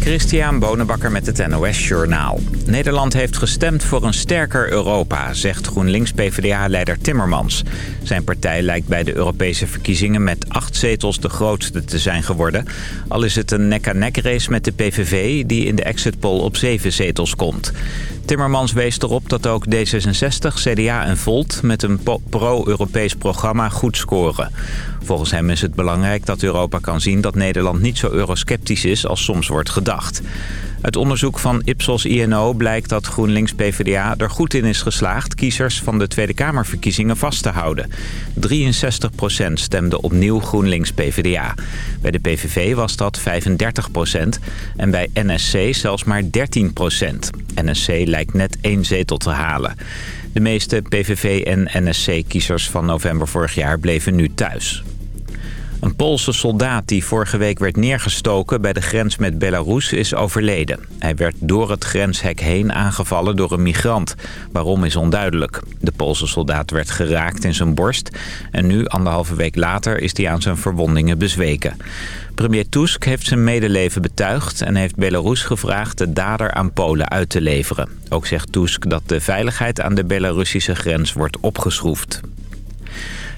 Christian Bonenbakker met het NOS Journaal. Nederland heeft gestemd voor een sterker Europa, zegt GroenLinks-PVDA-leider Timmermans. Zijn partij lijkt bij de Europese verkiezingen met acht zetels de grootste te zijn geworden. Al is het een nek-aan-nek race met de PVV die in de exit poll op zeven zetels komt. Timmermans wees erop dat ook D66, CDA en Volt met een pro-Europees programma goed scoren. Volgens hem is het belangrijk dat Europa kan zien dat Nederland niet zo eurosceptisch is als soms wordt gedacht. Uit onderzoek van Ipsos INO blijkt dat GroenLinks-PVDA er goed in is geslaagd... kiezers van de Tweede Kamerverkiezingen vast te houden. 63% stemde opnieuw GroenLinks-PVDA. Bij de PVV was dat 35% en bij NSC zelfs maar 13% NSC lijkt net één zetel te halen. De meeste PVV- en NSC-kiezers van november vorig jaar bleven nu thuis. Een Poolse soldaat die vorige week werd neergestoken bij de grens met Belarus is overleden. Hij werd door het grenshek heen aangevallen door een migrant. Waarom is onduidelijk. De Poolse soldaat werd geraakt in zijn borst en nu, anderhalve week later, is hij aan zijn verwondingen bezweken. Premier Tusk heeft zijn medeleven betuigd en heeft Belarus gevraagd de dader aan Polen uit te leveren. Ook zegt Tusk dat de veiligheid aan de Belarussische grens wordt opgeschroefd.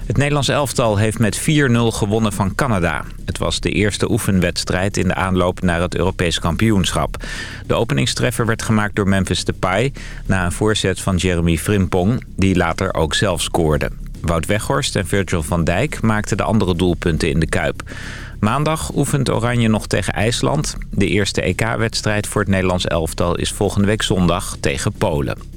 Het Nederlands elftal heeft met 4-0 gewonnen van Canada. Het was de eerste oefenwedstrijd in de aanloop naar het Europees kampioenschap. De openingstreffer werd gemaakt door Memphis Depay... na een voorzet van Jeremy Frimpong, die later ook zelf scoorde. Wout Weghorst en Virgil van Dijk maakten de andere doelpunten in de Kuip. Maandag oefent Oranje nog tegen IJsland. De eerste EK-wedstrijd voor het Nederlands elftal is volgende week zondag tegen Polen.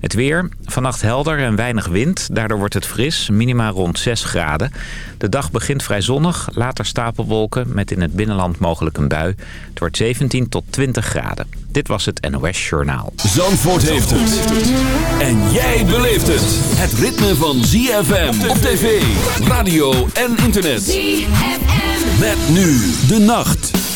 Het weer, vannacht helder en weinig wind. Daardoor wordt het fris, minima rond 6 graden. De dag begint vrij zonnig, later stapelwolken... met in het binnenland mogelijk een bui. Het wordt 17 tot 20 graden. Dit was het NOS Journaal. Zandvoort heeft het. En jij beleeft het. Het ritme van ZFM op tv, radio en internet. ZFM. Met nu de nacht.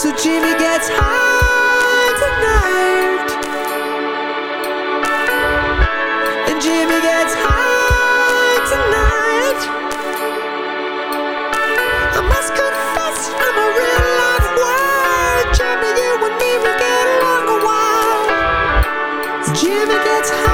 So Jimmy gets high tonight. And Jimmy gets high tonight. I must confess I'm a real life word. Jimmy, you and me will get along a while. Jimmy gets high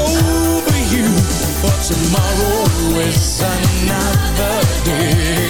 over you. For tomorrow is another day.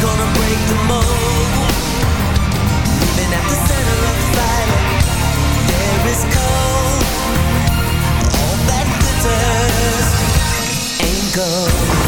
gonna break the mold. Living at the center of the there is. All that ain't gold.